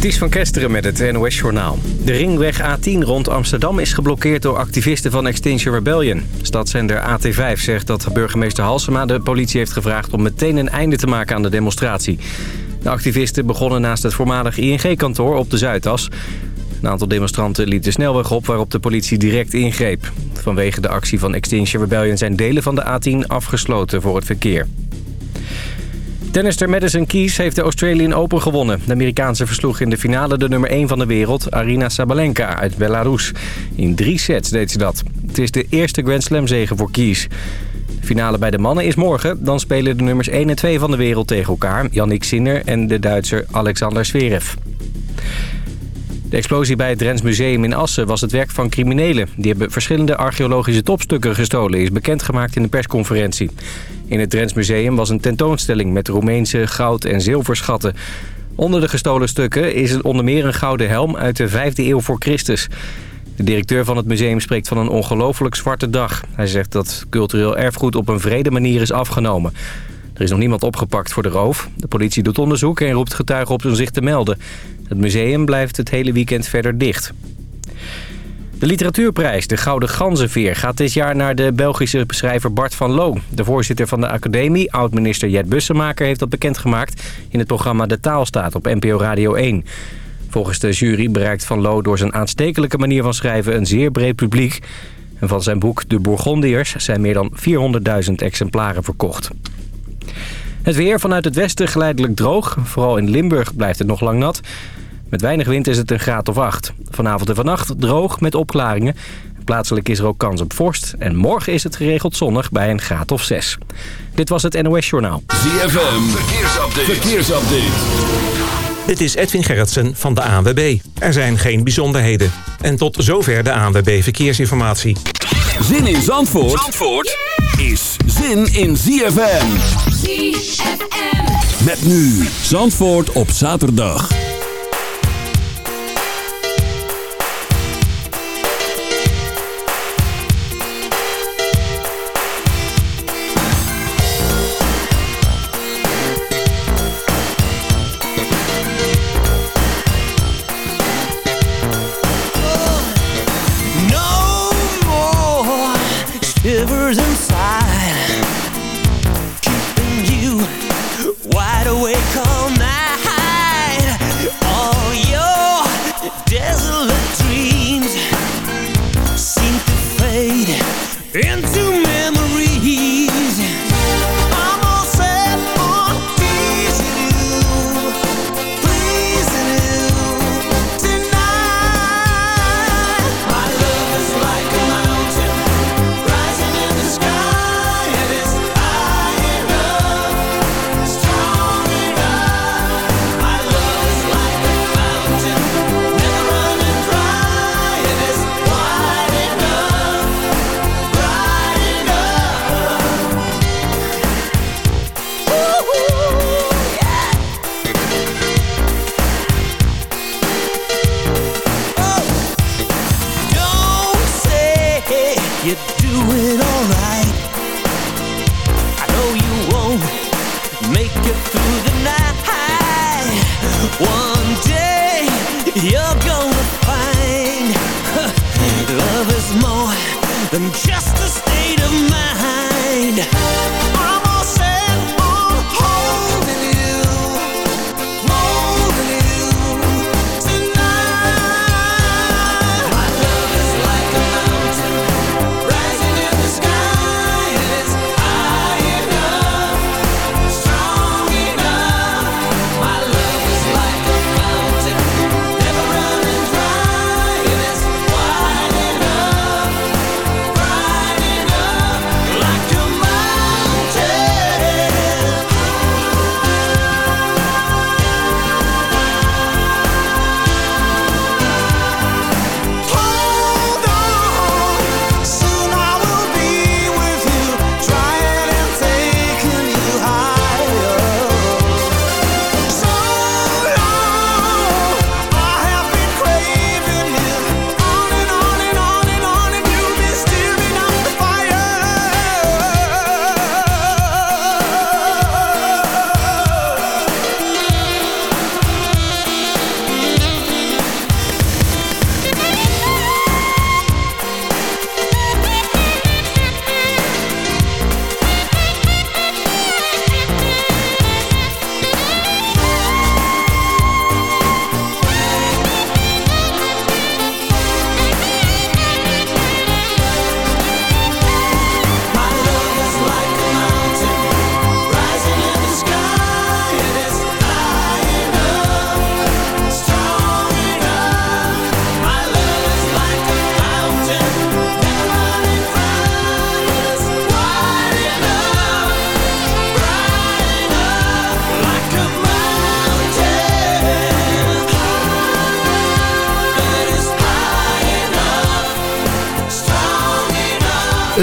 Ties van Kesteren met het NOS-journaal. De ringweg A10 rond Amsterdam is geblokkeerd door activisten van Extinction Rebellion. Stadszender AT5 zegt dat burgemeester Halsema de politie heeft gevraagd... om meteen een einde te maken aan de demonstratie. De activisten begonnen naast het voormalig ING-kantoor op de Zuidas. Een aantal demonstranten liet de snelweg op waarop de politie direct ingreep. Vanwege de actie van Extinction Rebellion zijn delen van de A10 afgesloten voor het verkeer. Tennister Madison Keys heeft de Australian Open gewonnen. De Amerikaanse versloeg in de finale de nummer 1 van de wereld, Arina Sabalenka uit Belarus. In drie sets deed ze dat. Het is de eerste Grand Slam zege voor Keys. De finale bij de mannen is morgen. Dan spelen de nummers 1 en 2 van de wereld tegen elkaar. Yannick Sinner en de Duitser Alexander Zverev. De explosie bij het Drents Museum in Assen was het werk van criminelen. Die hebben verschillende archeologische topstukken gestolen, is bekendgemaakt in een persconferentie. In het Drents Museum was een tentoonstelling met Roemeense goud- en zilverschatten. Onder de gestolen stukken is onder meer een gouden helm uit de 5e eeuw voor Christus. De directeur van het museum spreekt van een ongelooflijk zwarte dag. Hij zegt dat cultureel erfgoed op een vrede manier is afgenomen. Er is nog niemand opgepakt voor de roof. De politie doet onderzoek en roept getuigen op om zich te melden. Het museum blijft het hele weekend verder dicht. De literatuurprijs, de Gouden Ganzenveer, gaat dit jaar naar de Belgische schrijver Bart van Loo. De voorzitter van de academie, oud-minister Jet Bussemaker, heeft dat bekendgemaakt in het programma De Taalstaat op NPO Radio 1. Volgens de jury bereikt Van Loo door zijn aanstekelijke manier van schrijven een zeer breed publiek. En van zijn boek De Bourgondiërs zijn meer dan 400.000 exemplaren verkocht. Het weer vanuit het westen geleidelijk droog. Vooral in Limburg blijft het nog lang nat. Met weinig wind is het een graad of 8. Vanavond en vannacht droog met opklaringen. Plaatselijk is er ook kans op vorst. En morgen is het geregeld zonnig bij een graad of 6. Dit was het NOS Journaal. ZFM, verkeersupdate. verkeersupdate. Dit is Edwin Gerritsen van de ANWB. Er zijn geen bijzonderheden. En tot zover de ANWB Verkeersinformatie. Zin in Zandvoort, Zandvoort is zin in ZFM. ZFM. Met nu Zandvoort op zaterdag. One day you're gonna find love is more than just a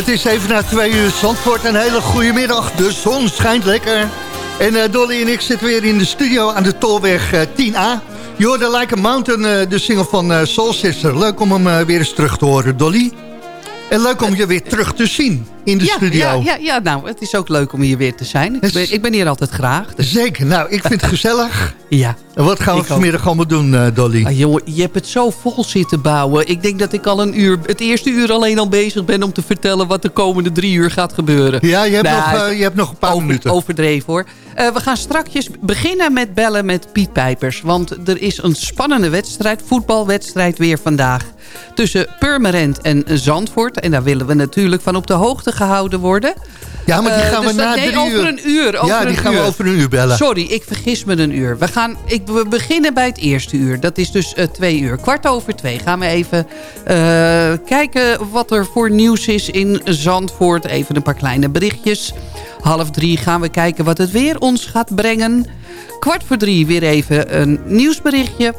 Het is even na twee uur Zandvoort. Een hele goede middag. De zon schijnt lekker. En uh, Dolly en ik zitten weer in de studio aan de Tolweg uh, 10A. Je hoorde Like a Mountain, uh, de single van Soul Sister. Leuk om hem weer eens terug te horen, Dolly. En leuk om je weer terug te zien in de ja, studio. Ja, ja, ja, nou, het is ook leuk om hier weer te zijn. Ik ben, ik ben hier altijd graag. Dus. Zeker, nou, ik vind het gezellig. ja. En wat gaan we vanmiddag ook. allemaal doen, uh, Dolly? Ah, jongen, je hebt het zo vol zitten bouwen. Ik denk dat ik al een uur, het eerste uur alleen al bezig ben... om te vertellen wat de komende drie uur gaat gebeuren. Ja, je hebt, nou, nog, uh, je hebt nog een paar over, minuten. Overdreven, hoor. Uh, we gaan strakjes beginnen met bellen met Piet Pijpers. Want er is een spannende wedstrijd, voetbalwedstrijd weer vandaag. Tussen Purmerend en Zandvoort. En daar willen we natuurlijk van op de hoogte gehouden worden. Ja, maar die gaan uh, we dus na nee, drie over uur. een uur. Over ja, die gaan uur. we over een uur bellen. Sorry, ik vergis me een uur. We, gaan, ik, we beginnen bij het eerste uur. Dat is dus uh, twee uur. Kwart over twee gaan we even uh, kijken wat er voor nieuws is in Zandvoort. Even een paar kleine berichtjes. Half drie gaan we kijken wat het weer ons gaat brengen. Kwart voor drie weer even een nieuwsberichtje.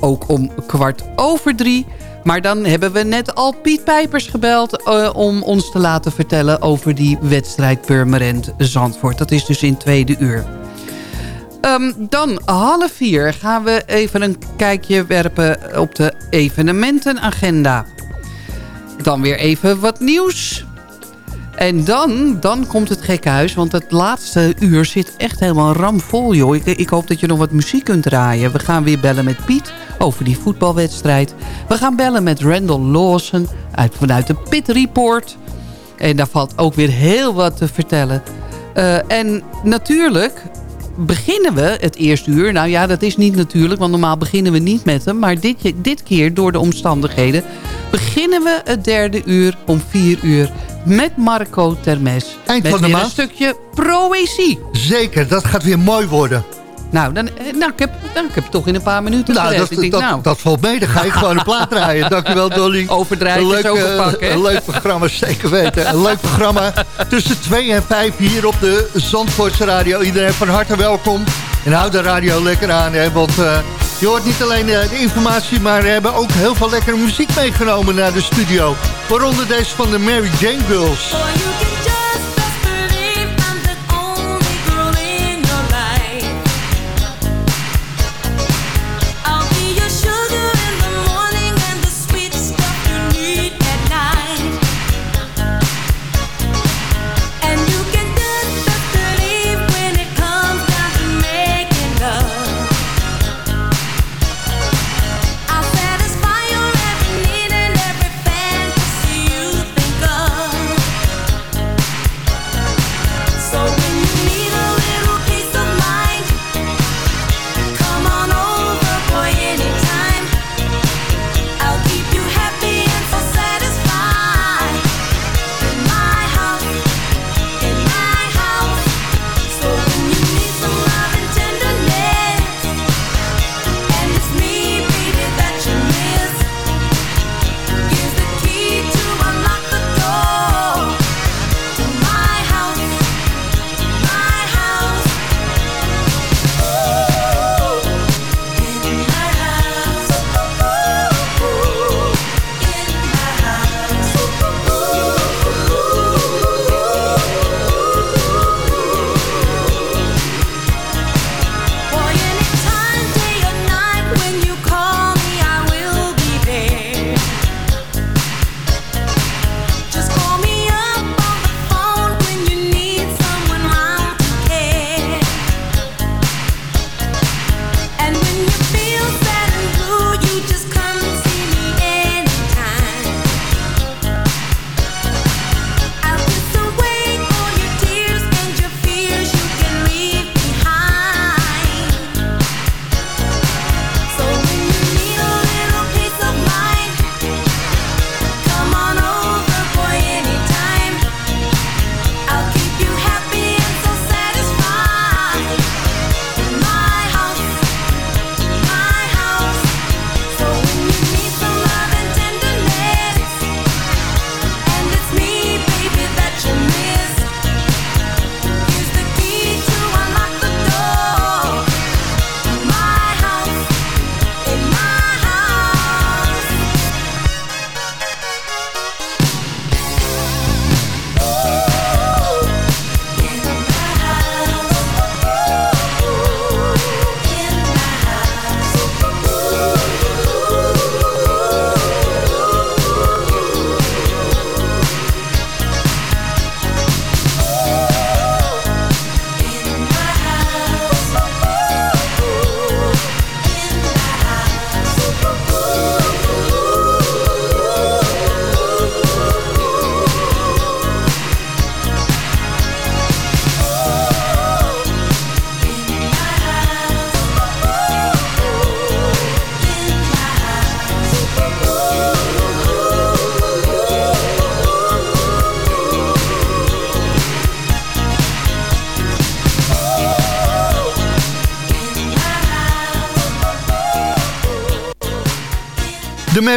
Ook om kwart over drie... Maar dan hebben we net al Piet Pijpers gebeld... Uh, om ons te laten vertellen over die wedstrijd Purmerend Zandvoort. Dat is dus in tweede uur. Um, dan half vier gaan we even een kijkje werpen op de evenementenagenda. Dan weer even wat nieuws. En dan, dan komt het gekke huis, want het laatste uur zit echt helemaal ramvol, joh. Ik, ik hoop dat je nog wat muziek kunt draaien. We gaan weer bellen met Piet over die voetbalwedstrijd. We gaan bellen met Randall Lawson uit, vanuit de Pit Report. En daar valt ook weer heel wat te vertellen. Uh, en natuurlijk beginnen we het eerste uur. Nou ja, dat is niet natuurlijk, want normaal beginnen we niet met hem. Maar dit, dit keer, door de omstandigheden, beginnen we het derde uur om vier uur met Marco Termes. Eind met van de maand. een stukje proëzie. Zeker, dat gaat weer mooi worden. Nou, dan, nou, ik, heb, dan, ik heb toch in een paar minuten nou, gered. dat, ik denk, dat, nou. dat valt mee. Dan ga ik gewoon een plaat draaien. Dankjewel, Dolly. Overdrijven een leuk, overpakken. Een leuk programma, zeker weten. Een leuk programma tussen 2 en 5 hier op de Zandvoortse Radio. Iedereen van harte welkom. En houd de radio lekker aan, hè, want uh, je hoort niet alleen uh, de informatie... maar we hebben ook heel veel lekkere muziek meegenomen naar de studio. Waaronder deze van de Mary Jane Girls.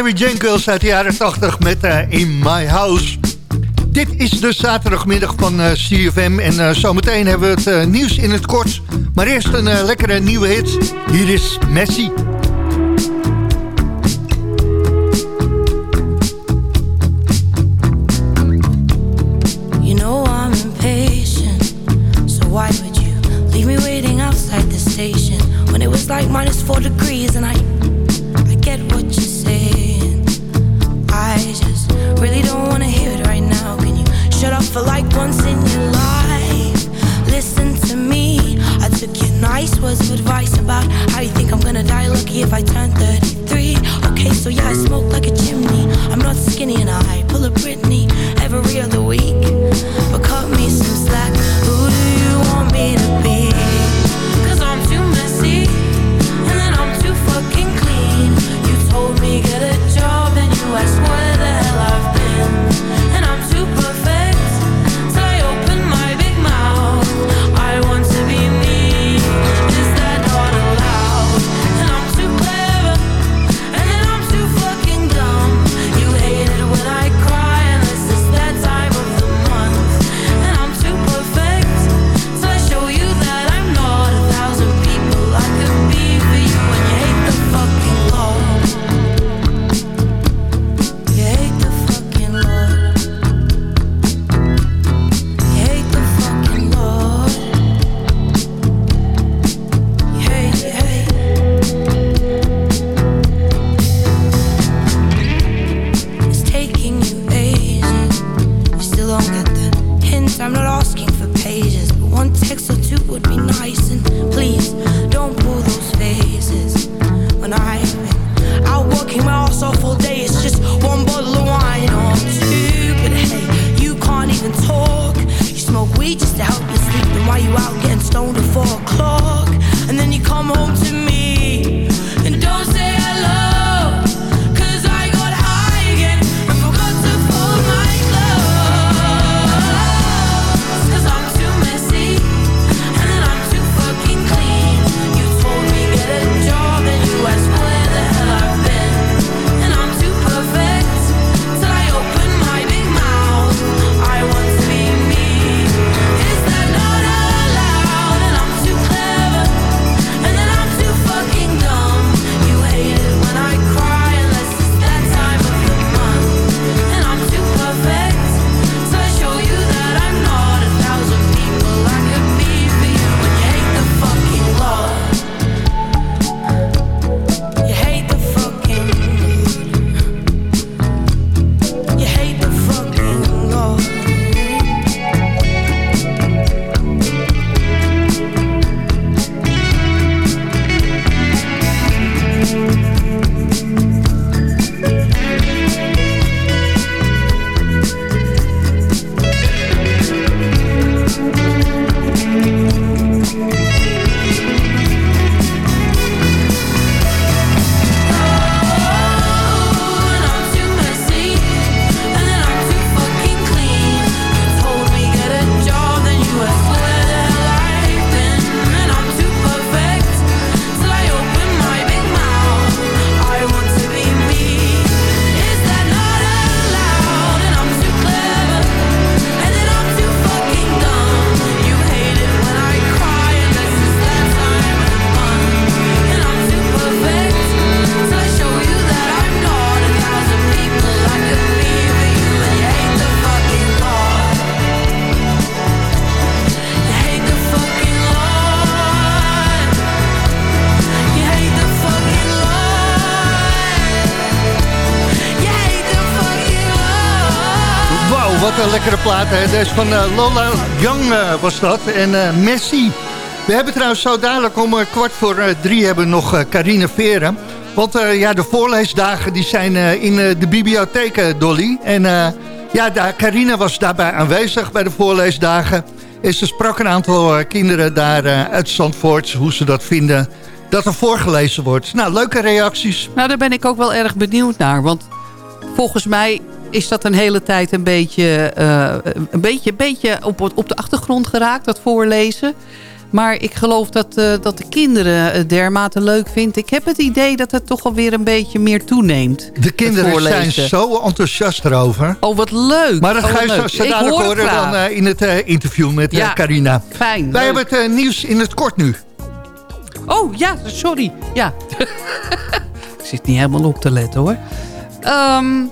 Mary Girls uit de jaren 80 met In My House. Dit is de zaterdagmiddag van CFM en zometeen hebben we het nieuws in het kort. Maar eerst een lekkere nieuwe hit. Hier is Messi. Deze van uh, Lola Young uh, was dat. En uh, Messi. We hebben trouwens zo dadelijk om kwart voor drie hebben nog Carine Veren. Want ja, de voorleesdagen die zijn in de bibliotheek, Dolly. En ja, daar, Carine was daarbij aanwezig bij de voorleesdagen. En ze sprak een aantal kinderen daar uit Zandvoort, hoe ze dat vinden dat er voorgelezen wordt. Nou, leuke reacties. Nou, daar ben ik ook wel erg benieuwd naar. Want volgens mij is dat een hele tijd een beetje, uh, een beetje, beetje op, op de achtergrond geraakt, dat voorlezen. Maar ik geloof dat, uh, dat de kinderen het dermate leuk vinden. Ik heb het idee dat het toch alweer een beetje meer toeneemt. De kinderen zijn zo enthousiast erover. Oh, wat leuk. Maar dat oh, ga je zo dadelijk horen dan uh, in het uh, interview met ja, Carina. Fijn. Wij leuk. hebben het nieuws in het kort nu. Oh, ja, sorry. Ja. ik zit niet helemaal op te letten hoor. Um,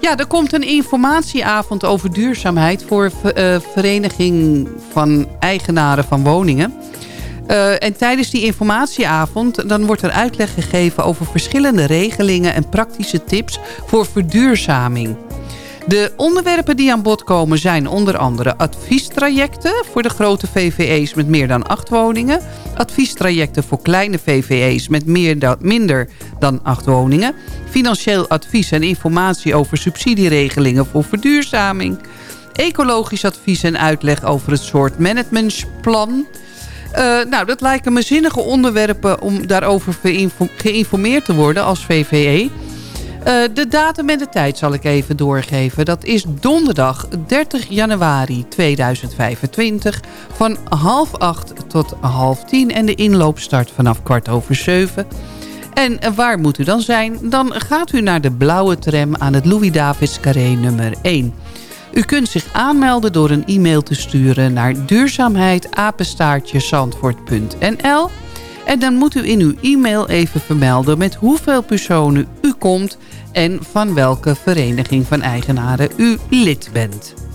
ja, er komt een informatieavond over duurzaamheid... voor uh, Vereniging van Eigenaren van Woningen. Uh, en tijdens die informatieavond dan wordt er uitleg gegeven... over verschillende regelingen en praktische tips voor verduurzaming. De onderwerpen die aan bod komen zijn onder andere adviestrajecten voor de grote VVE's met meer dan acht woningen. Adviestrajecten voor kleine VVE's met meer dan, minder dan acht woningen. Financieel advies en informatie over subsidieregelingen voor verduurzaming. Ecologisch advies en uitleg over het soort managementplan. Uh, nou, dat lijken me zinnige onderwerpen om daarover geïnformeerd te worden als VVE. Uh, de datum en de tijd zal ik even doorgeven. Dat is donderdag 30 januari 2025 van half acht tot half tien. En de inloop start vanaf kwart over zeven. En waar moet u dan zijn? Dan gaat u naar de blauwe tram aan het Louis-Davids Carré nummer 1. U kunt zich aanmelden door een e-mail te sturen naar duurzaamheidapenstaartjezandvoort.nl en dan moet u in uw e-mail even vermelden met hoeveel personen u komt en van welke vereniging van eigenaren u lid bent.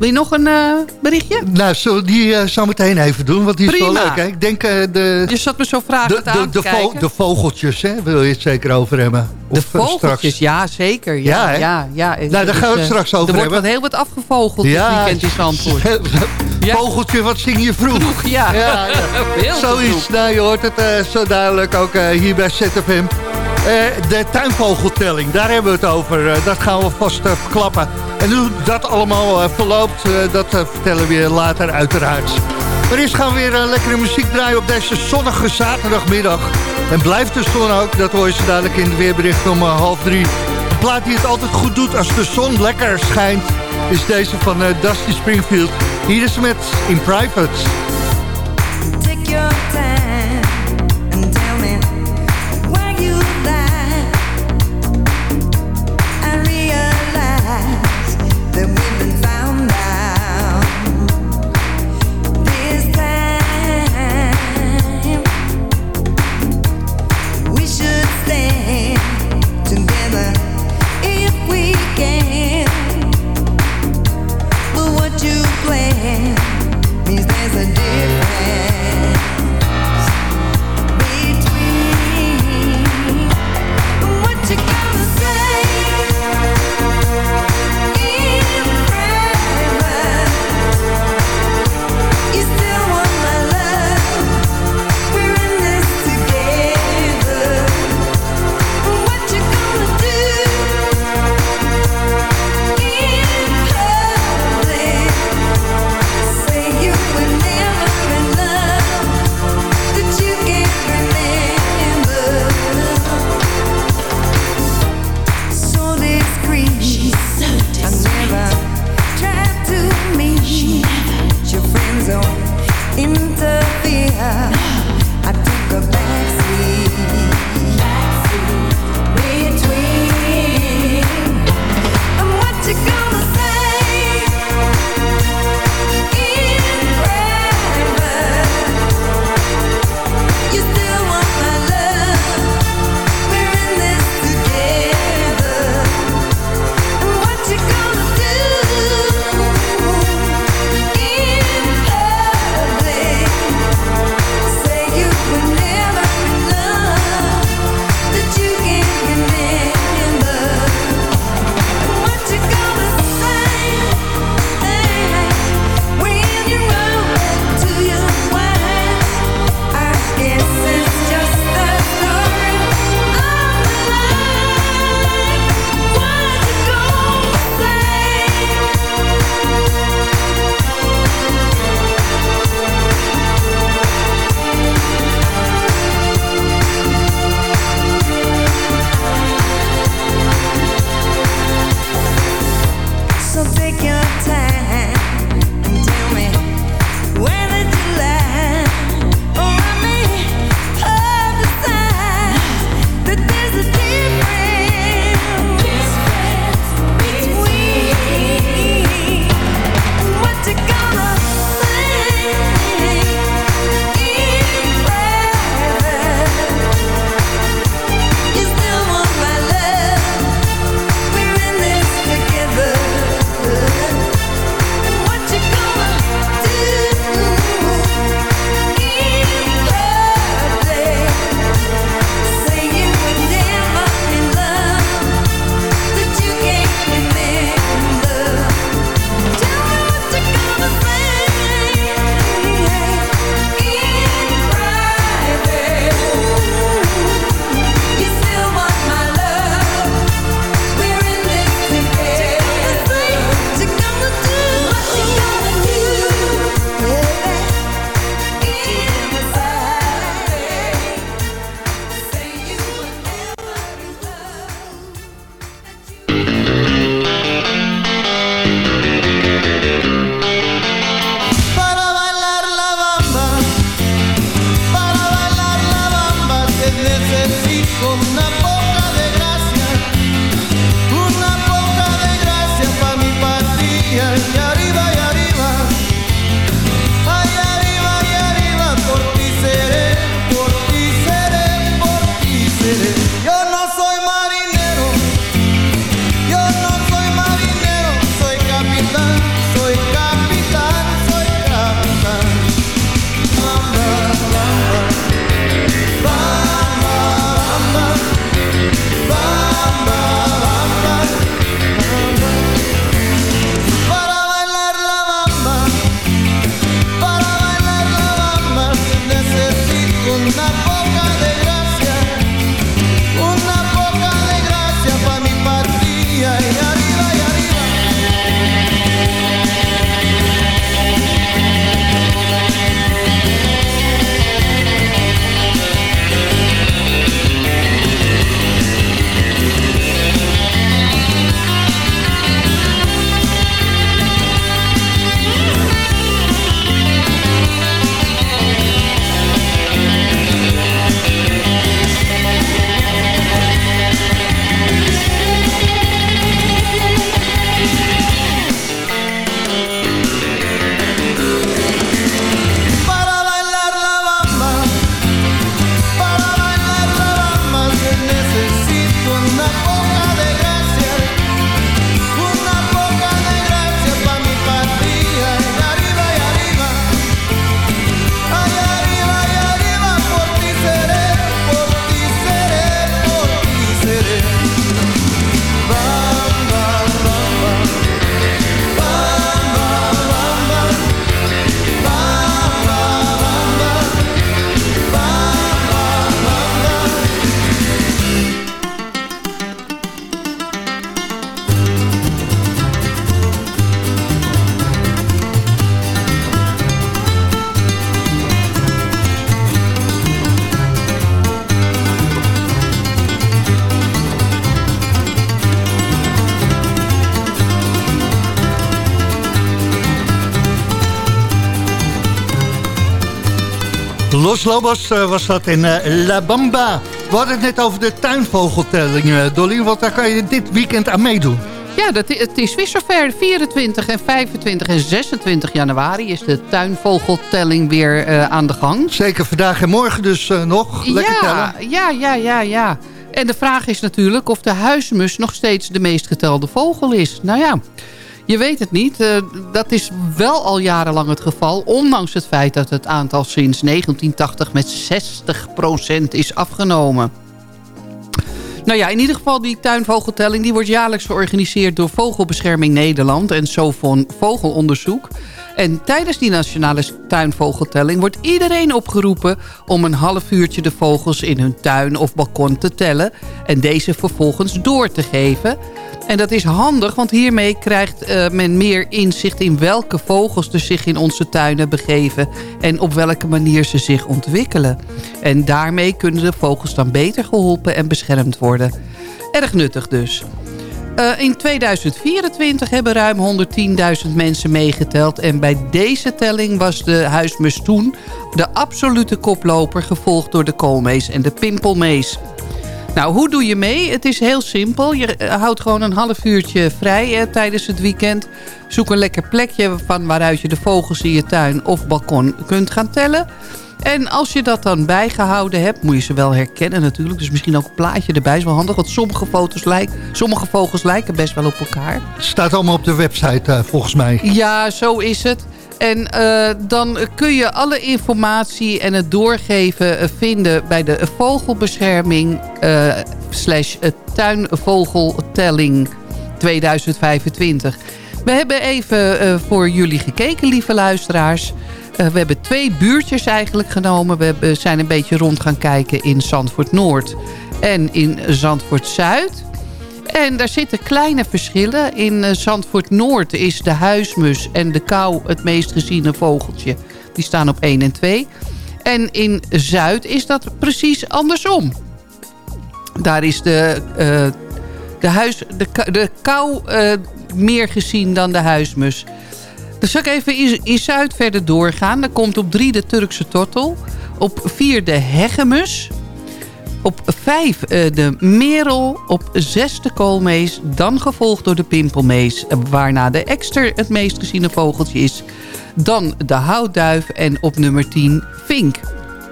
Wil je nog een uh, berichtje? Nou, zullen die uh, zo meteen even doen? Want die Prima. is wel leuk. Hè? Ik denk uh, de... Je zat me zo vragen de, de, vo de vogeltjes, hè? Wil je het zeker over hebben? De vogeltjes, ja zeker. Ja, ja, ja, ja, Nou, daar gaan we het straks over er hebben. Er wordt heel wat afgevogeld ja, dit weekend in Zandvoort. Vogeltje, wat zing je vroeg? Vroeg, ja. ja, ja. Zoiets, nou, je hoort het zo duidelijk ook hier bij ZFM. De tuinvogeltelling, daar hebben we het over. Dat gaan we vast verklappen. En hoe dat allemaal verloopt, dat vertellen we je later uiteraard. Maar eerst gaan we weer lekkere muziek draaien op deze zonnige zaterdagmiddag. En blijft de zon ook, dat hoor je zo dadelijk in het weerbericht om half drie. De plaat die het altijd goed doet als de zon lekker schijnt... is deze van Dusty Springfield. Hier is met In Private. Los Lobos eh, was dat in eh, La Bamba. We hadden het net over de tuinvogeltelling, Dolly. Want daar kan je dit weekend aan meedoen. Ja, dat, het is weer zover. 24 en 25 en 26 januari is de tuinvogeltelling weer eh, aan de gang. Zeker vandaag en morgen dus nog. Lekker ja, tellen. ja, ja, ja, ja. En de vraag is natuurlijk of de huismus nog steeds de meest getelde vogel is. Nou ja, je weet het niet. Eh, dat is wel al jarenlang het geval. Ondanks het feit dat het aantal sinds 1980 met 60% is afgenomen. Nou ja, in ieder geval die tuinvogeltelling... die wordt jaarlijks georganiseerd door Vogelbescherming Nederland... en Sovon Vogelonderzoek. En tijdens die nationale tuinvogeltelling wordt iedereen opgeroepen... om een half uurtje de vogels in hun tuin of balkon te tellen... en deze vervolgens door te geven. En dat is handig, want hiermee krijgt eh, men meer inzicht... in welke vogels er zich in onze tuinen begeven... en op welke manier ze zich ontwikkelen. En daarmee kunnen de vogels dan beter geholpen en beschermd worden. Erg nuttig dus. Eh, in 2024 hebben ruim 110.000 mensen meegeteld. En bij deze telling was de huismus toen de absolute koploper... gevolgd door de koolmees en de pimpelmees. Nou, hoe doe je mee? Het is heel simpel. Je eh, houdt gewoon een half uurtje vrij tijdens het weekend. Zoek een lekker plekje van waaruit je de vogels in je tuin of balkon kunt gaan tellen. En als je dat dan bijgehouden hebt, moet je ze wel herkennen natuurlijk. Dus misschien ook een plaatje erbij is wel handig. Want sommige, foto's lijken, sommige vogels lijken best wel op elkaar. Staat allemaal op de website eh, volgens mij. Ja, zo is het. En eh, dan kun je alle informatie en het doorgeven eh, vinden bij de vogelbescherming slash tuinvogeltelling 2025. We hebben even voor jullie gekeken, lieve luisteraars. Eh, we hebben twee buurtjes eigenlijk genomen. We zijn een beetje rond gaan kijken in Zandvoort Noord en in Zandvoort Zuid. En daar zitten kleine verschillen. In eh, Zandvoort Noord is de huismus en de kou het meest geziene vogeltje. Die staan op 1 en 2. En in Zuid is dat precies andersom. Daar is de, eh, de, huis, de, de kou meer gezien dan de huismus. Dus zal ik even in, Zuid verder doorgaan. Dan komt op 3 de Turkse tortel. Op 4 de hegemus. Op vijf eh, de merel. Op zes de koolmees. Dan gevolgd door de pimpelmees. Waarna de ekster het meest geziene vogeltje is. Dan de houtduif. En op nummer 10 vink.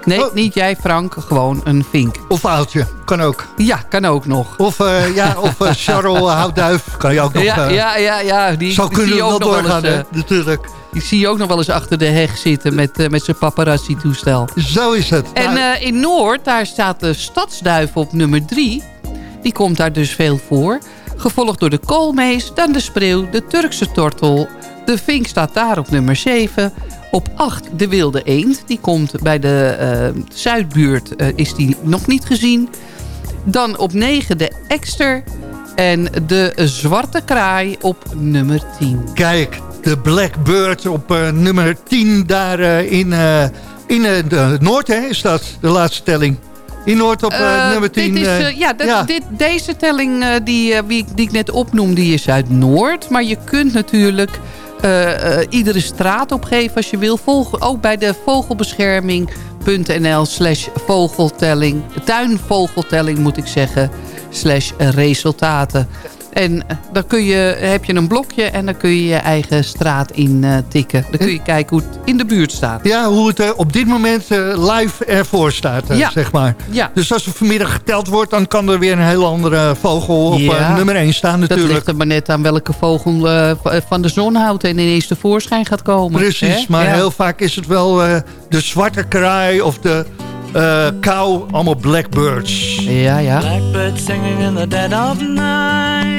Nee, Oh. niet jij Frank. Gewoon een vink. Of oudje, kan ook. Ja, kan ook nog. Of, eh, ja, of eh, Charles Houtduif, kan je ook nog... Ja, eh, ja, ja, ja. Die, Zo die kunnen we nog doorgaan, eens, natuurlijk. die zie je ook nog wel eens achter de heg zitten met, met zijn paparazzi-toestel. Zo is het. En Nou, in Noord, daar staat de stadsduif op nummer 3. Die komt daar dus veel voor. Gevolgd door de koolmees, dan de spreeuw, de Turkse tortel. De vink staat daar op nummer 7. Op 8 de wilde eend. Die komt bij de eh, Zuidbuurt, eh, is die nog niet gezien. Dan op 9 de ekster. En de zwarte kraai op nummer 10. Kijk, de Blackbird op eh, nummer 10 daar in, in de Noord, hè, is dat de laatste telling. In Noord op nummer 10. Dit is, ja. Dit, deze telling die, die ik net opnoem, die is uit Noord. Maar je kunt natuurlijk iedere straat opgeven als je wil. Volg, ook bij de vogelbescherming.nl slash vogeltelling. Tuinvogeltelling moet ik zeggen. Slash resultaten. En eh, dan kun je, heb je een blokje en dan kun je je eigen straat in eh, tikken. Dan kun je kijken hoe het in de buurt staat. Ja, hoe het eh, op dit moment eh, live ervoor staat, Ja. zeg maar. Ja. Dus als er vanmiddag geteld wordt, dan kan er weer een hele andere vogel op Ja. nummer 1 staan Dat natuurlijk. ligt er maar net aan welke vogel van de zon houdt en ineens tevoorschijn gaat komen. Precies, Hè? maar Ja. heel vaak is het wel eh, de zwarte kraai of de eh kou, allemaal blackbirds. Ja, ja. Blackbird singing in the dead of night.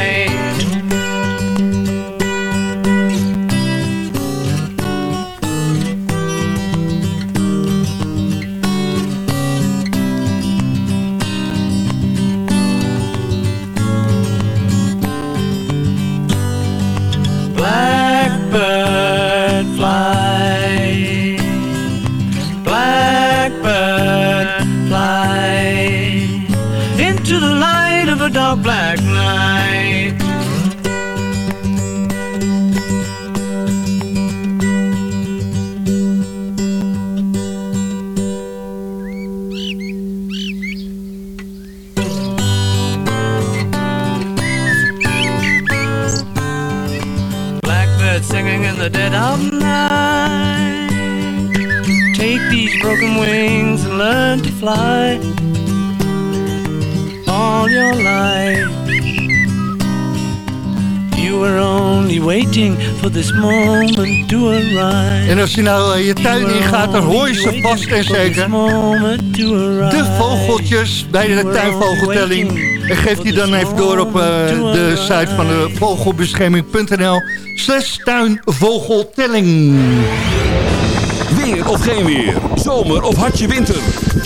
All your life, you were only waiting for this moment to arrive. En als je nou eh, je tuin ingaat, dan hoor je ze vast en zeker. De vogeltjes bij de tuinvogeltelling. En geef die dan even door op eh, de site van de vogelbescherming.nl slash tuinvogeltelling. Weer of geen weer. Zomer of hartje winter.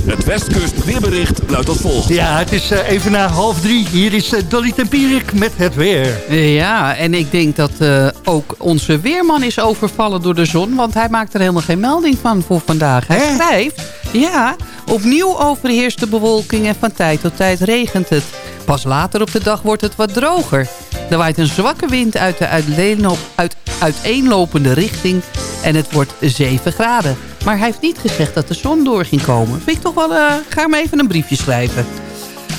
Het Westkust weerbericht luidt als volgt. Ja, het is eh, even na half drie. Hier is eh, Dolly Tempierik met het weer. Ja, en ik denk dat eh, ook onze weerman is overvallen door de zon. Want hij maakt er helemaal geen melding van voor vandaag. Hij Hè? schrijft, ja, opnieuw overheerst de bewolking en van tijd tot tijd regent het. Pas later op de dag wordt het wat droger. Er waait een zwakke wind uit de uit, uiteenlopende richting en het wordt 7 graden. Maar hij heeft niet gezegd dat de zon door ging komen. Vind ik toch wel, eh, ga hem even een briefje schrijven.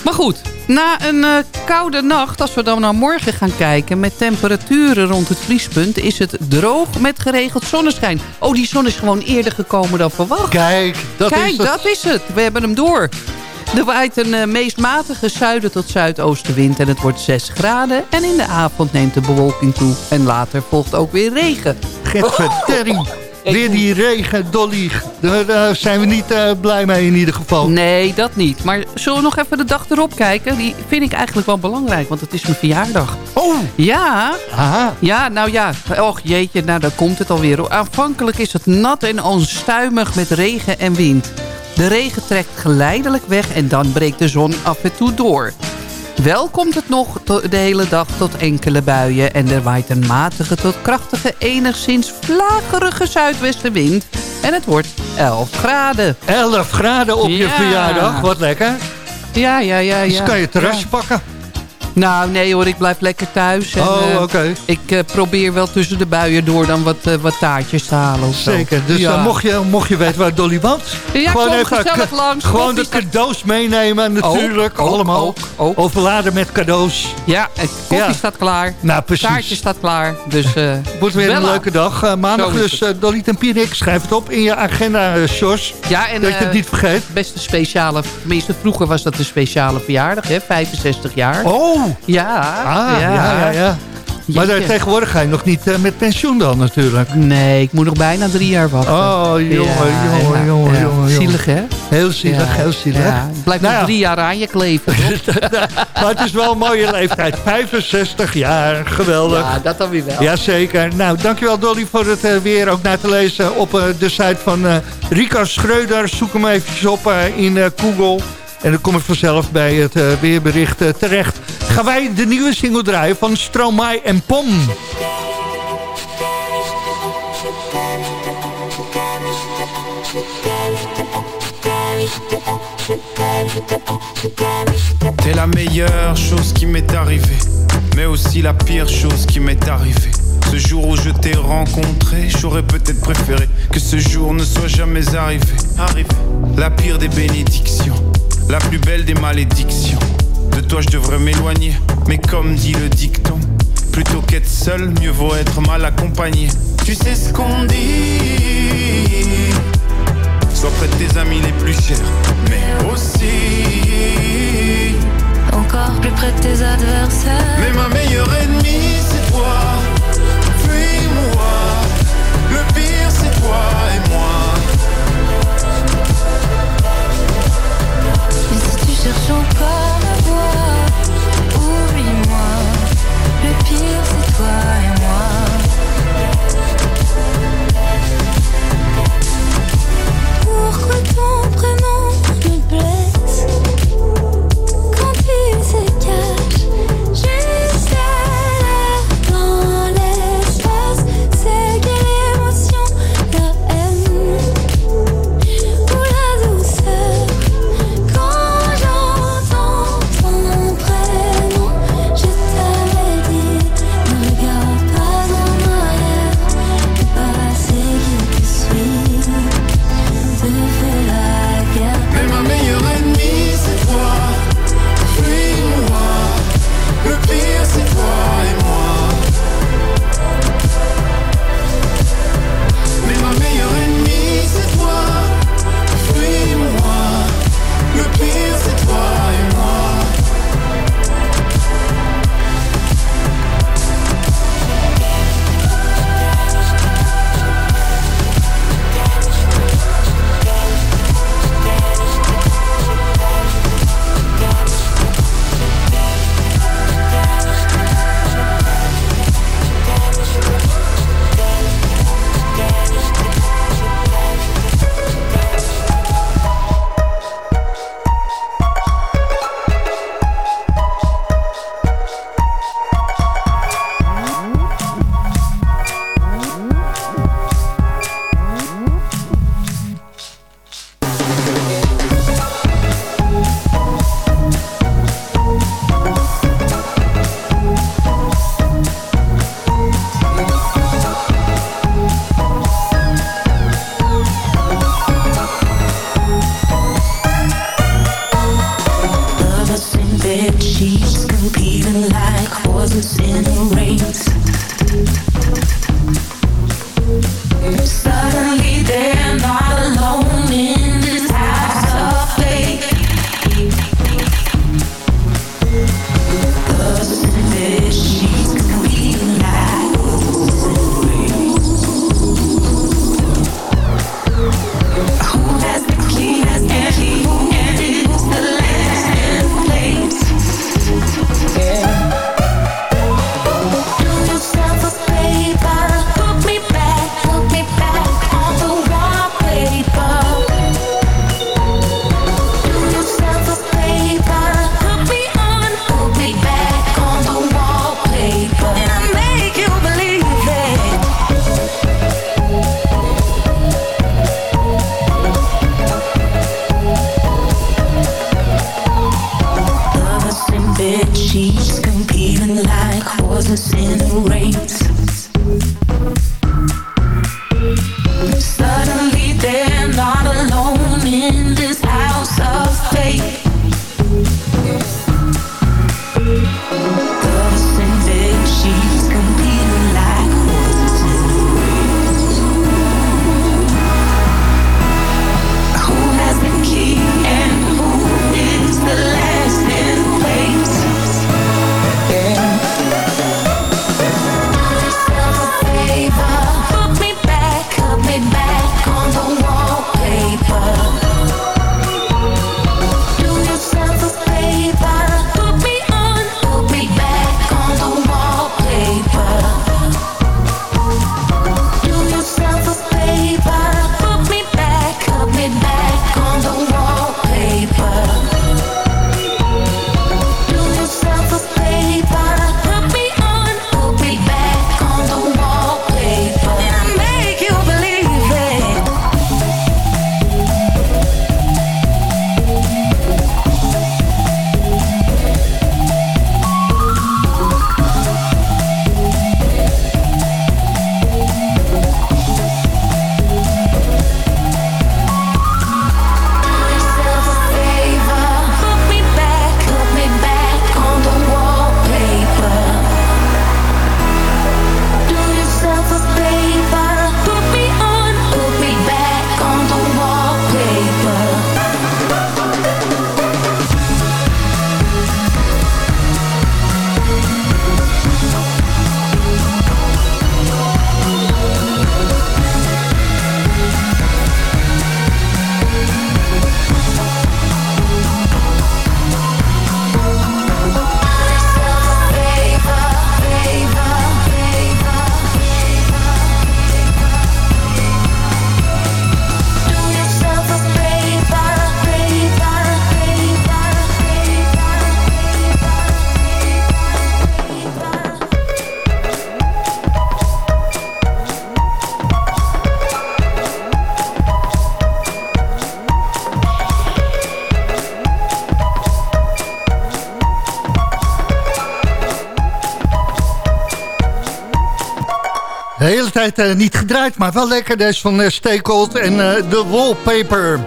Maar goed, na een eh, koude nacht, als we dan naar morgen gaan kijken... met temperaturen rond het vriespunt, is het droog met geregeld zonneschijn. Oh, die zon is gewoon eerder gekomen dan verwacht. Kijk, dat Kijk, is het. dat is het. We hebben hem door. Er waait een eh, meest matige zuiden tot zuidoostenwind en het wordt 6 graden. En in de avond neemt de bewolking toe. En later volgt ook weer regen. Getverderrie. Weer die regen, Dolly. Daar, daar zijn we niet eh, blij mee in ieder geval. Nee, dat niet. Maar zullen we nog even de dag erop kijken? Die vind ik eigenlijk wel belangrijk, want het is mijn verjaardag. Oh, Ja, aha. ja, nou ja. Och jeetje, nou daar komt het alweer. Aanvankelijk is het nat en onstuimig met regen en wind. De regen trekt geleidelijk weg en dan breekt de zon af en toe door. Wel komt het nog de hele dag tot enkele buien... en er waait een matige tot krachtige, enigszins vlagerige zuidwestenwind... en het wordt 11 graden. 11 graden op je Ja. verjaardag. Wat lekker. Ja, ja, ja. Dus ja. kan je het terrasje Ja. pakken. Nou, nee hoor, ik blijf lekker thuis. En, oh, eh, oké. Ik eh, probeer wel tussen de buien door dan wat, eh, wat taartjes te halen of zo. Zeker. Dus ja. eh, mocht, je, mocht je weten waar Dolly woont... Ja, kom gezellig ka- langs. Gewoon de cadeaus meenemen natuurlijk. Ook, allemaal. ook, ook. Overladen met cadeaus. Ja, koffie Ja. staat klaar. Nou, precies. Taartje staat klaar. Dus, eh Wordt weer een leuke dag. Maandag dus uh, Dolly Tempierik. Schrijf het op in je agenda, uh, Sjors. Ja, en Dat je het niet vergeet. best een speciale... Tenminste, vroeger was dat een speciale verjaardag, hè? 65 jaar. Oh, Ja, ah, ja, ja, ja. Maar daar tegenwoordig ga je nog niet eh, met pensioen dan natuurlijk. Nee, ik moet nog bijna drie jaar wachten. Oh, jongen, Ja, jongen, ja, jongen, ja. jongen. Zielig, hè? Heel zielig, Ja, heel zielig. Ja, blijft Nou nog ja. drie jaar aan je kleven? Maar het is wel een mooie leeftijd. 65 jaar, geweldig. ja, dat dan weer wel. Jazeker. Nou, dankjewel Dolly voor het eh, weer ook na te lezen op eh, de site van Rico Schreuder. Zoek hem eventjes op in Google. En dan kom ik vanzelf bij het eh, weerbericht eh, terecht. Gaan wij de nieuwe single draaien van Stromae en Pom. T'es la meilleure chose qui m'est arrivée, mais aussi la pire chose qui m'est arrivée. Ce jour où je t'ai rencontré, j'aurais peut-être préféré que ce jour ne soit jamais arrivé. Arrivé. La pire des bénédictions, la plus belle des malédictions. De toi je devrais m'éloigner, mais comme dit le dicton, plutôt qu'être seul, mieux vaut être mal accompagné. Tu sais ce qu'on dit Sois près de tes amis les plus chers, mais aussi Encore plus près de tes adversaires. Mais ma meilleure ennemie, c'est toi. Puis moi. Le pire, c'est toi et moi. Tijd eh, niet gedraaid, maar wel lekker. Deze van Stay Cold en eh, de Wallpaper.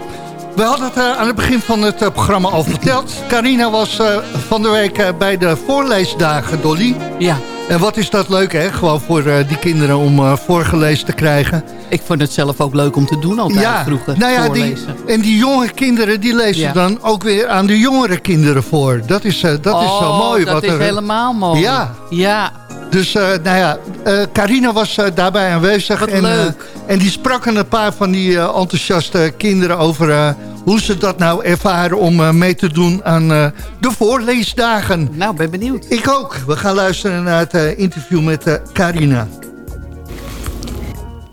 We hadden het aan het begin van het programma al verteld. Carina was van de week bij de voorleesdagen, Dolly. Ja. En wat is dat leuk, hè? Gewoon voor die kinderen om voorgelezen te krijgen. Ik vond het zelf ook leuk om te doen altijd ja, vroeger. Nou ja, die, en die jonge kinderen die lezen Ja. dan ook weer aan de jongere kinderen voor. Dat is, dat is zo Oh, mooi. dat wat is er, helemaal mooi. Ja. Ja, Dus eh, nou ja, eh, Carina was eh, daarbij aanwezig. Wat en, leuk. en die sprak aan een paar van die eh, enthousiaste kinderen over eh, hoe ze dat nou ervaren om eh, mee te doen aan eh, de voorleesdagen. nou ben benieuwd. Ik ook. We gaan luisteren naar het eh, interview met eh, Carina.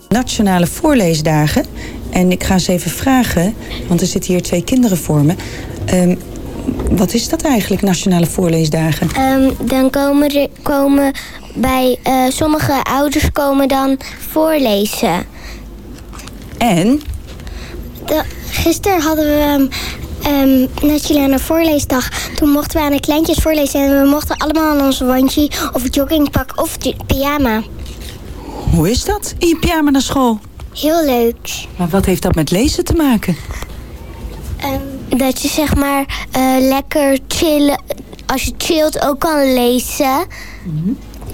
Nationale voorleesdagen. En ik ga eens even vragen, want er zitten hier twee kinderen voor me. Ehm, wat is dat eigenlijk, Nationale voorleesdagen? Ehm, dan komen er komen bij eh, sommige ouders komen dan voorlezen. En? De, gisteren hadden we ehm, ehm, Nationale Voorleesdag. Toen mochten we aan de kleintjes voorlezen en we mochten allemaal aan ons wandje of joggingpak of pyjama. Hoe is dat, in je pyjama naar school? Heel leuk. Maar wat heeft dat met lezen te maken? Ehm, dat je zeg maar eh, lekker chillen, als je chillt ook kan lezen.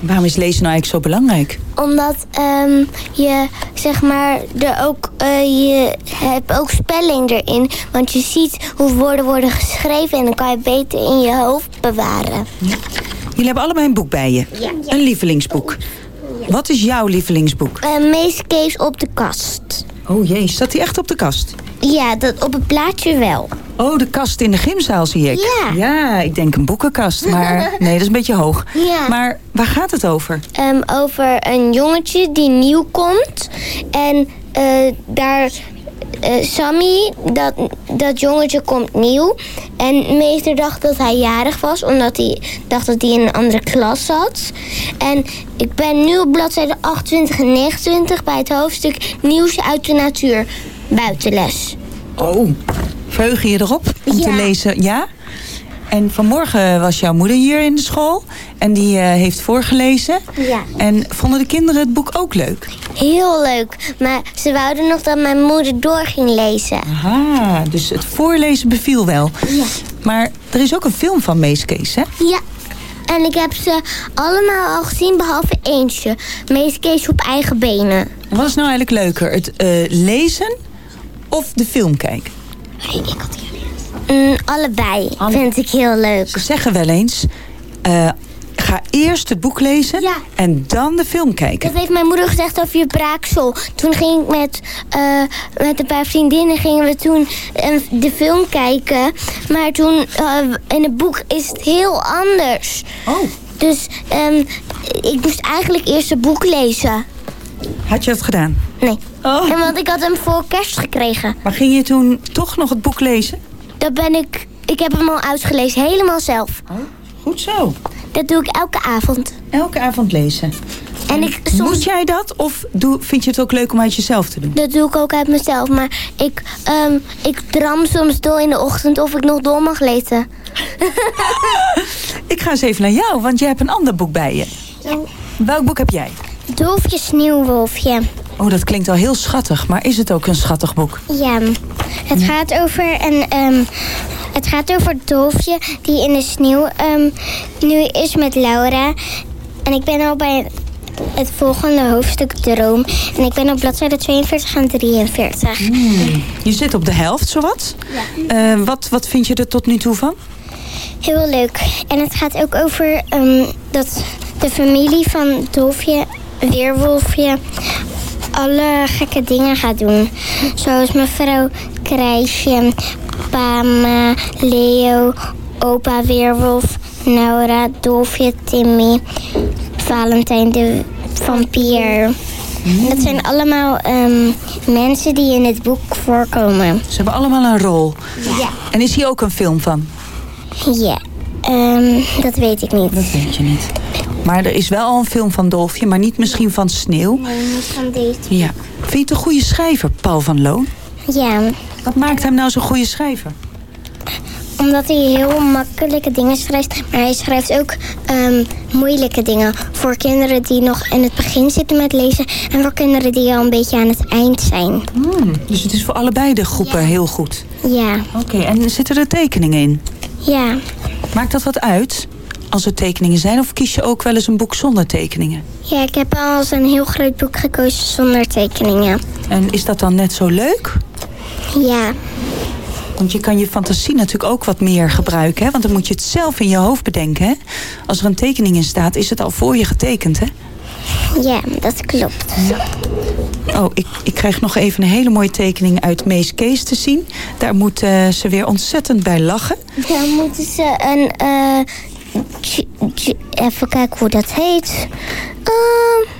Waarom is lezen nou eigenlijk zo belangrijk? Omdat ehm, je zeg maar er ook eh, je hebt ook spelling erin. Want je ziet hoe woorden worden geschreven en dan kan je beter in je hoofd bewaren. Jullie hebben allebei een boek bij je. Ja. Een lievelingsboek. Wat is jouw lievelingsboek? Uh, meest Kees op de kast. Oh jee, staat die echt op de kast? Ja, dat op het plaatje wel. Oh, de kast in de gymzaal zie ik. Ja. Ja, ik denk een boekenkast, maar nee, dat is een beetje hoog. Ja. Maar waar gaat het over? Ehm, over een jongetje die nieuw komt. En eh, daar... eh, Sammy, dat, dat jongetje komt nieuw. En meester dacht dat hij jarig was, omdat hij dacht dat hij in een andere klas zat. En ik ben nu op bladzijde 28 en 29 bij het hoofdstuk Nieuws uit de natuur, buitenles. Oh, verheug je erop om te lezen? Ja? En vanmorgen was jouw moeder hier in de school en die eh, heeft voorgelezen. Ja. En vonden de kinderen het boek ook leuk? Heel leuk, maar ze wouden nog dat mijn moeder door ging lezen. Aha, dus het voorlezen beviel wel. Ja. Maar er is ook een film van Mees Kees, hè? Ja. En ik heb ze allemaal al gezien, behalve eentje. Meest Kees op eigen benen. Wat is nou eigenlijk leuker, het eh, lezen of de film kijken? Mm, allebei vind ik heel leuk. Ze zeggen wel eens, eh, ga eerst het boek lezen Ja. en dan de film kijken. Dat heeft mijn moeder gezegd over je braaksel. Toen ging ik met, eh, met een paar vriendinnen gingen we toen eh, de film kijken. Maar toen in het boek is het heel anders. Oh. Dus ehm, ik moest eigenlijk eerst het boek lezen. Had je dat gedaan? Nee. Oh. En want ik had hem voor kerst gekregen. Maar ging je toen toch nog het boek lezen? Dat ben ik... Ik heb hem al uitgelezen, helemaal zelf. Goed zo. Dat doe ik elke avond. Elke avond lezen. En ik, soms, Moet jij dat? Of doe, vind je het ook leuk om uit jezelf te doen? Dat doe ik ook uit mezelf. Maar ik, ehm, ik dram soms door in de ochtend of ik nog door mag lezen. Ik ga eens even naar jou, want jij hebt een ander boek bij je. Welk boek heb jij? Dolfje Sneeuwwolfje. Oh, dat klinkt al heel schattig. Maar is het ook een schattig boek? Ja, het gaat over een... ehm, het gaat over het dolfje die in de sneeuw ehm, nu is met Laura. En ik ben al bij het volgende hoofdstuk Droom. En ik ben op bladzijde 42 en 43. Je zit op de helft, zowat. Ja. wat, wat vind je er tot nu toe van? Heel leuk. En het gaat ook over ehm, dat de familie van Dolfje, Weerwolfje, alle gekke dingen gaat doen. Zoals mevrouw Krijsje, Pama, Leo, opa Weerwolf, Naura, Dolfje, Timmy, Valentijn de vampier. Dat zijn allemaal ehm, mensen die in het boek voorkomen. Ze hebben allemaal een rol. Ja. En is hier ook een film van? Ja, ehm, dat weet ik niet. Dat weet je niet. Maar er is wel al een film van Dolfje, maar niet misschien van Sneeuw. Nee, niet van deze. Ja. Vind je het een goede schrijver, Paul van Loon? Ja, Wat maakt hem nou zo'n goede schrijver? Omdat hij heel makkelijke dingen schrijft. Maar hij schrijft ook ehm, moeilijke dingen. Voor kinderen die nog in het begin zitten met lezen. En voor kinderen die al een beetje aan het eind zijn. Hmm, dus het is voor allebei de groepen heel goed. Ja, Oké, en zitten er tekeningen in? ja. Maakt dat wat uit als er tekeningen zijn? Of kies je ook wel eens een boek zonder tekeningen? Ja, ik heb al eens een heel groot boek gekozen zonder tekeningen. En is dat dan net zo leuk? Ja, Want je kan je fantasie natuurlijk ook wat meer gebruiken. Hè? Want dan moet je het zelf in je hoofd bedenken. Hè? Als er een tekening in staat, is het al voor je getekend. Hè? ja, dat klopt. Oh, ik, ik krijg nog even een hele mooie tekening uit Mees Kees te zien. Daar moet eh, ze weer ontzettend bij lachen. Dan moeten ze een... eh, even kijken hoe dat heet. Ehm,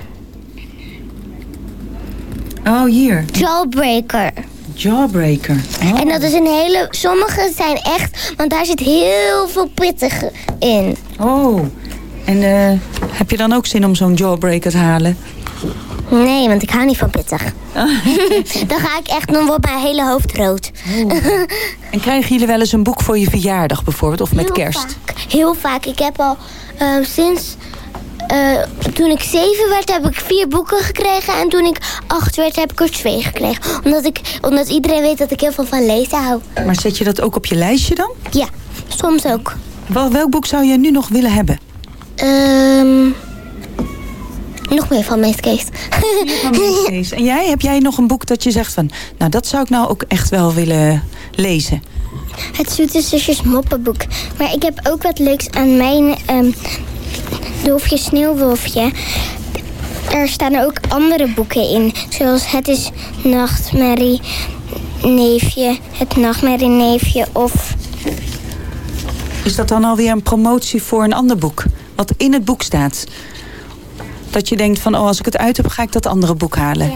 Oh, hier. Jawbreaker. Jawbreaker. Oh. En dat is een hele... Sommige zijn echt... Want daar zit heel veel pittig in. Oh, en eh, heb je dan ook zin om zo'n jawbreaker te halen? Nee, want ik hou niet van pittig. dan ga ik echt... Dan wordt mijn hele hoofd rood. En krijgen jullie wel eens een boek voor je verjaardag bijvoorbeeld? Of met Heel kerst? vaak. Heel vaak. Ik heb al eh, sinds... eh, toen ik zeven werd, heb ik vier boeken gekregen. En toen ik acht werd, heb ik er twee gekregen. Omdat, ik, omdat iedereen weet dat ik heel veel van lezen hou. Maar zet je dat ook op je lijstje dan? Ja, soms ook. Wel, welk boek zou je nu nog willen hebben? Ehm nog meer van Meest Kees. Kees. En jij, heb jij nog een boek dat je zegt van... nou, dat zou ik nou ook echt wel willen lezen? Het Zoete Zusjes moppenboek. Maar ik heb ook wat leuks aan mijn ehm Dolfje Sneeuwwolfje. Er staan ook andere boeken in. Zoals Het is Nachtmerrie Neefje, Het Nachtmerrie Neefje of... Is dat dan alweer een promotie voor een ander boek? Wat in het boek staat? Dat je denkt van, oh, als ik het uit heb, ga ik dat andere boek halen.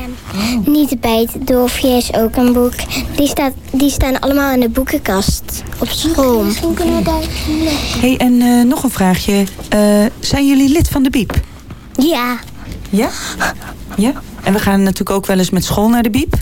Niet bij het Dolfje is ook een boek. Die, staat, die staan allemaal in de boekenkast op school. Misschien kunnen we daar... hey, en eh, nog een vraagje. Eh, zijn jullie lid van de Biep? Ja. Ja? Ja? En we gaan natuurlijk ook wel eens met school naar de Biep.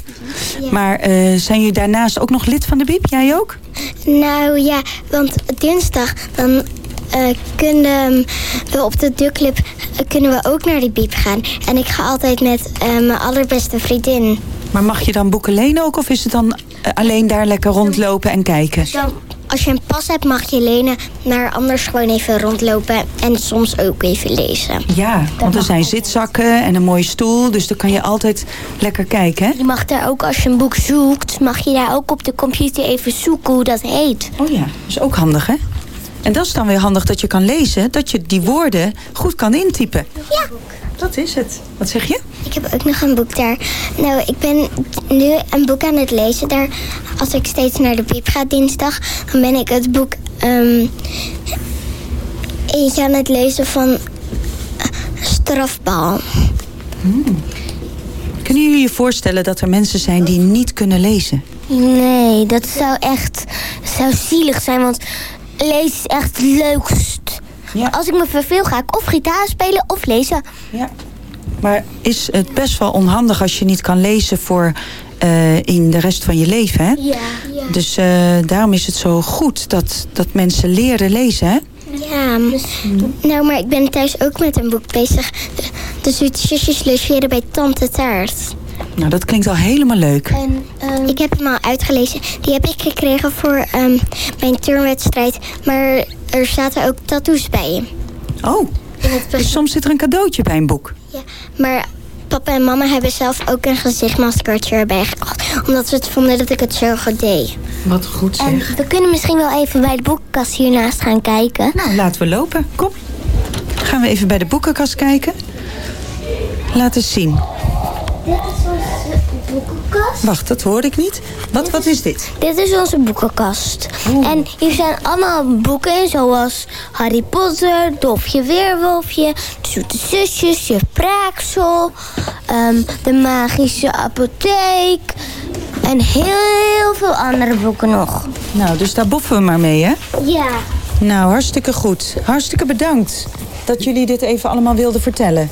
Maar eh, zijn jullie daarnaast ook nog lid van de Biep? Jij ook? Nou ja, want dinsdag dan eh, kunnen we op de duckclub eh, kunnen we ook naar de biep gaan. En ik ga altijd met eh, mijn allerbeste vriendin. Maar mag je dan boeken lenen ook? Of is het dan alleen daar lekker rondlopen en kijken? Dan, als je een pas hebt mag je lenen, maar anders gewoon even rondlopen en soms ook even lezen. Ja, want er zijn zitzakken en een mooie stoel. Dus dan kan je altijd lekker kijken, hè? Je mag daar ook, als je een boek zoekt, mag je daar ook op de computer even zoeken hoe dat heet. Oh ja, dat is ook handig, hè? En dat is dan weer handig dat je kan lezen, dat je die woorden goed kan intypen. Ja. Dat is het. Wat zeg je? Ik heb ook nog een boek daar. Nou, ik ben nu een boek aan het lezen. Daar, als ik steeds naar de piep ga dinsdag, dan ben ik het boek ehm, eentje aan het lezen van eh, Strafbal. Kunnen jullie je voorstellen dat er mensen zijn die niet kunnen lezen? Nee, dat zou echt zou zielig zijn, want lezen is echt het leukst. Als ik me verveel, ga ik of gitaar spelen of lezen. Ja. Maar is het best wel onhandig als je niet kan lezen voor eh, in de rest van je leven, hè? Ja. Dus eh, daarom is het zo goed dat, dat mensen leren lezen, hè? Ja, nou, maar ik ben thuis ook met een boek bezig. De, de Zoete Zusjes logeren bij Tante Taart. Nou, dat klinkt al helemaal leuk. En, ehm, ik heb hem al uitgelezen. Die heb ik gekregen voor ehm, mijn turnwedstrijd. Maar er zaten ook tattoos bij. Oh, dus soms zit er een cadeautje bij een boek. Ja, maar papa en mama hebben zelf ook een gezichtmaskertje erbij gekocht. Omdat ze het vonden dat ik het zo goed deed. Wat goed En zeg. we kunnen misschien wel even bij de boekenkast hiernaast gaan kijken. Nou, laten we lopen. Kom. Gaan we even bij de boekenkast kijken. Laat eens zien. Dit is onze boekenkast. Wacht, dat hoorde ik niet. Wat, wat is dit? Dit is onze boekenkast. En hier zijn allemaal boeken in, zoals Harry Potter, Dolfje Weerwolfje, De Zoete Zusjes, Je Praaksel, ehm, De Magische Apotheek en heel veel andere boeken nog. Nou, dus daar boffen we maar mee, hè? Ja. Nou, hartstikke goed. Hartstikke bedankt dat jullie dit even allemaal wilden vertellen.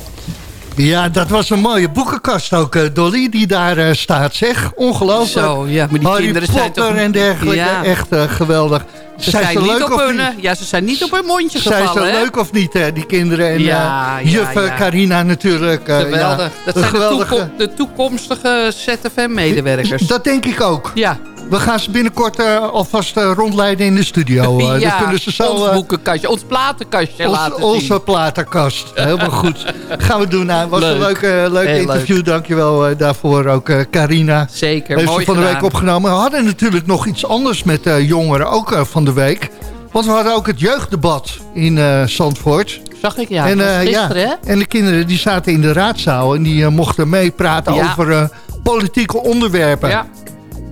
Ja, dat was een mooie boekenkast ook, eh, Dolly, die daar eh, staat. Zeg, ongelooflijk. Zo, ja, maar die Harry kinderen zijn Potter toch- en dergelijke, Ja. echt eh, geweldig. Ze zijn, ze niet leuk of hun, niet? ja, ze zijn niet op hun mondje Zijn gevallen. ze hè? leuk of niet, hè, die kinderen? En Ja, ja, juf ja. Carina natuurlijk. Geweldig. ja, dat zijn geweldige- de toekomstige ZFM-medewerkers. Dat denk ik ook. Ja. We gaan ze binnenkort eh, alvast eh, rondleiden in de studio. eh. ja, kunnen ze zo... ons boekenkastje, ons platenkastje ons- laten onze zien. platenkast. Helemaal goed. Gaan we doen. Nou, was een Leuk. leuk, eh, leuk Heel interview. Dankjewel uh, daarvoor ook, Carina. Zeker, Heeft mooi van de week opgenomen. We hadden natuurlijk nog iets anders met jongeren, ook van de week. Want we hadden ook het jeugddebat in eh Zandvoort. Zag ik, ja. en, gisteren, ja, hè? en de kinderen die zaten in de raadzaal en die mochten meepraten Ja. over politieke onderwerpen. Ja.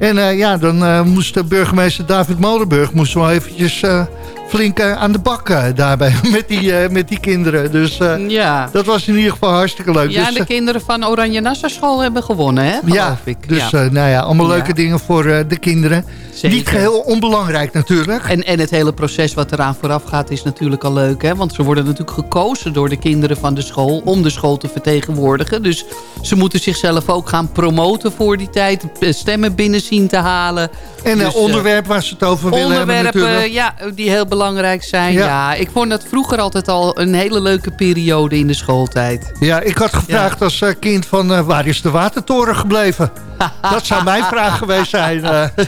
En eh, ja, dan eh, moest de burgemeester David Molenburg moest wel eventjes eh, flink eh, aan de bak eh, daarbij met die, eh, met die kinderen. Dus Ja. dat was in ieder geval hartstikke leuk. Ja, dus, de kinderen van Oranje Nassau School hebben gewonnen, hè? ja, ik. dus ja. nou ja, allemaal leuke dingen voor de kinderen. Zeker. Niet geheel onbelangrijk natuurlijk. En, en het hele proces wat eraan vooraf gaat is natuurlijk al leuk. Hè? Want ze worden natuurlijk gekozen door de kinderen van de school... om de school te vertegenwoordigen. Dus ze moeten zichzelf ook gaan promoten voor die tijd. Stemmen binnen zien te halen. En Dus, een eh, onderwerp waar ze het over willen hebben Onderwerpen natuurlijk. ja, die heel belangrijk zijn. Ja. Ja. ik vond dat vroeger altijd al een hele leuke periode in de schooltijd. Ja, ik had gevraagd als eh, kind van eh, waar is de watertoren gebleven? dat zou mijn vraag geweest zijn. eh.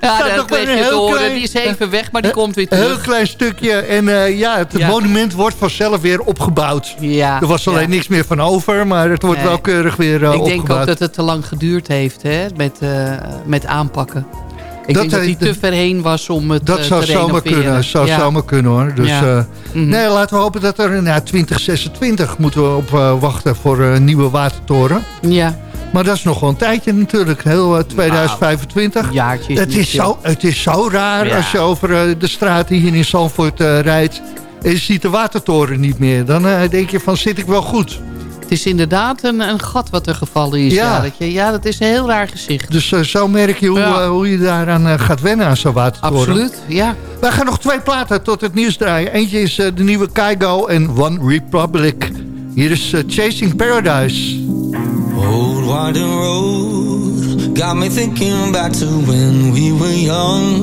Ja, kreeg een heel klein- die is even weg, maar die komt weer Een heel terug. klein stukje. En ja, het Ja. monument wordt vanzelf weer opgebouwd. Ja, er was alleen niks meer van over, maar het wordt Nee. wel keurig weer eh, Ik denk opgebouwd. ook dat het te lang geduurd heeft hè, met, met aanpakken. Ik Dat denk dat hij- te ver heen was om het dat eh, zou te zomaar kunnen, zou Ja. zomaar kunnen hoor. Dus, Ja. eh, Mhm. nee, laten we hopen dat er nou, 2026 moeten we op eh, wachten voor een nieuwe watertoren. Ja, Maar dat is nog wel een tijdje natuurlijk, heel eh, 2025. een jaartje is Het is, zo, het is zo raar Ja. als je over de straten hier in Zandvoort rijdt... en je ziet de watertoren niet meer. Dan denk je van, zit ik wel goed? Het is inderdaad een, een gat wat er gevallen is. Ja. Ja, dat, je, ja dat is een heel raar gezicht. Dus eh, zo merk je hoe, Ja. eh, hoe je daaraan eh, gaat wennen aan zo'n watertoren. Absoluut, ja. Wij gaan nog twee platen tot het nieuws draaien. Eentje is de nieuwe Kaigo en One Republic. Hier is Chasing Paradise. Old winding road got me thinking back to when we were young.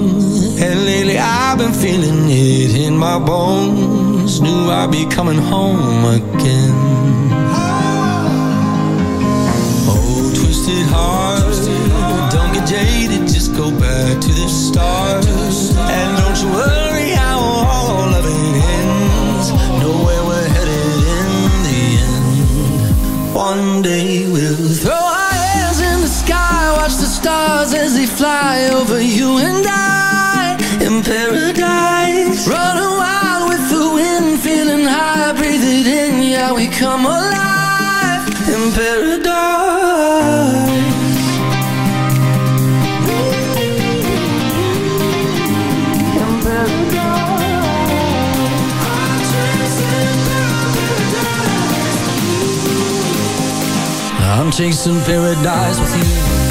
And lately I've been feeling it in my bones. Knew I'd be coming home again. Oh, twisted heart, don't get jaded, just go back to the start. And don't you worry how all of it ends. Know where we're headed in the end. One day we'll throw our hands in the sky, watch the stars as they fly over you and I in paradise. Running wild with the wind, feeling high, breathe it in, yeah, we come alive in paradise. In paradise. I'm chasing paradise with you.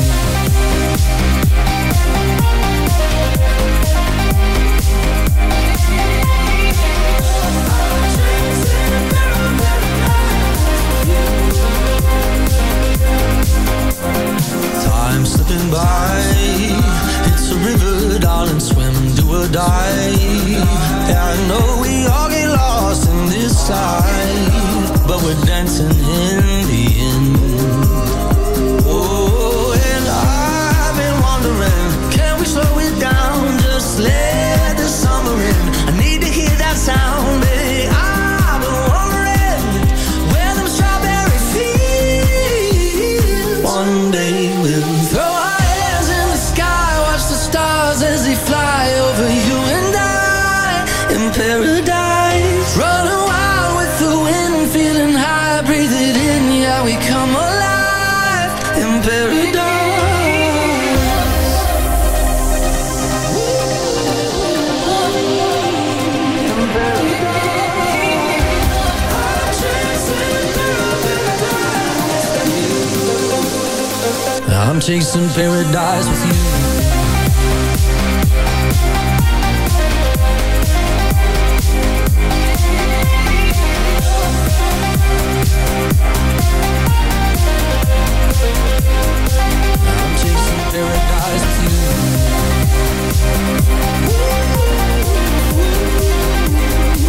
paradise with you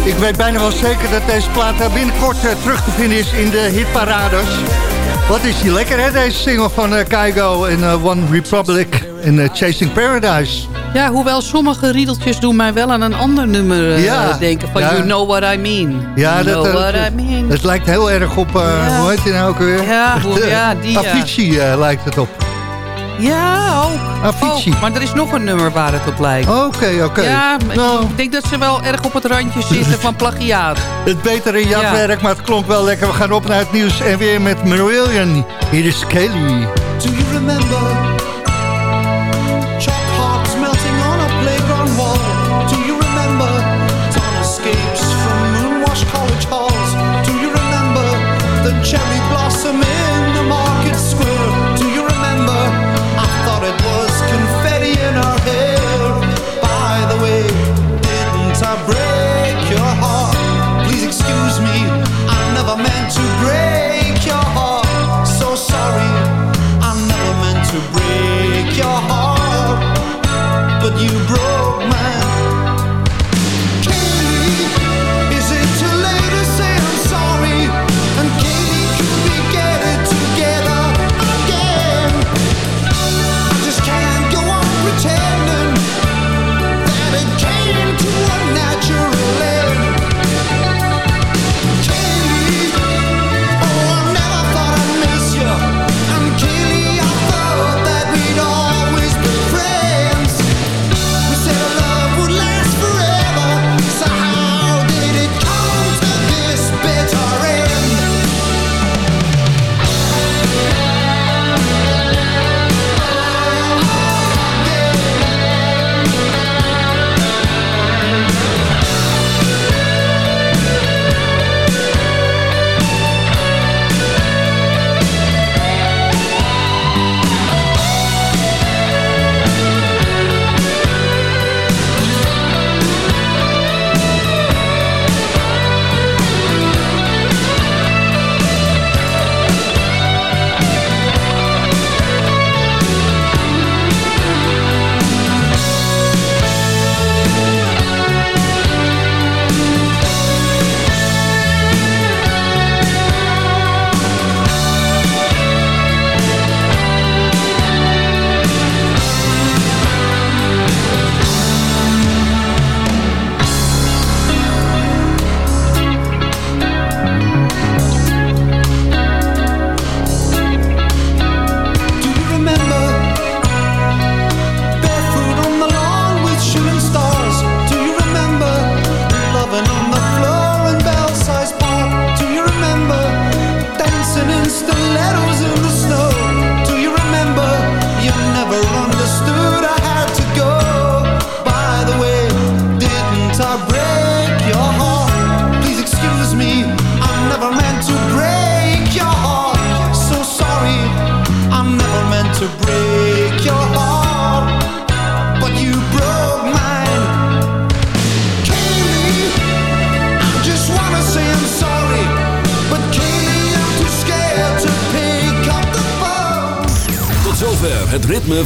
Ik weet bijna wel zeker dat deze plaat eh, binnenkort eh, terug te vinden is in de hitparades. Wat is die lekker, hè, deze single van eh, Kygo en eh, One Republic en eh, Chasing Paradise. Ja, hoewel sommige riedeltjes doen mij wel aan een ander nummer Ja. denken. Van Ja. You Know What I Mean. Ja, you dat, know what I mean. het lijkt heel erg op, Ja. hoe heet die nou ook weer? Ja, hoe- ja, die. Avicii lijkt het op. Ja, ook. Avicii. Oh, maar er is nog een nummer waar het op lijkt. Oké, oké. Ja, Nou. ik denk dat ze wel erg op het randje zitten van plagiaat. Het betere jatwerk, maar het klonk wel lekker. We gaan op naar het nieuws en weer met Marillion. Hier is Kelly. Do you remember chalk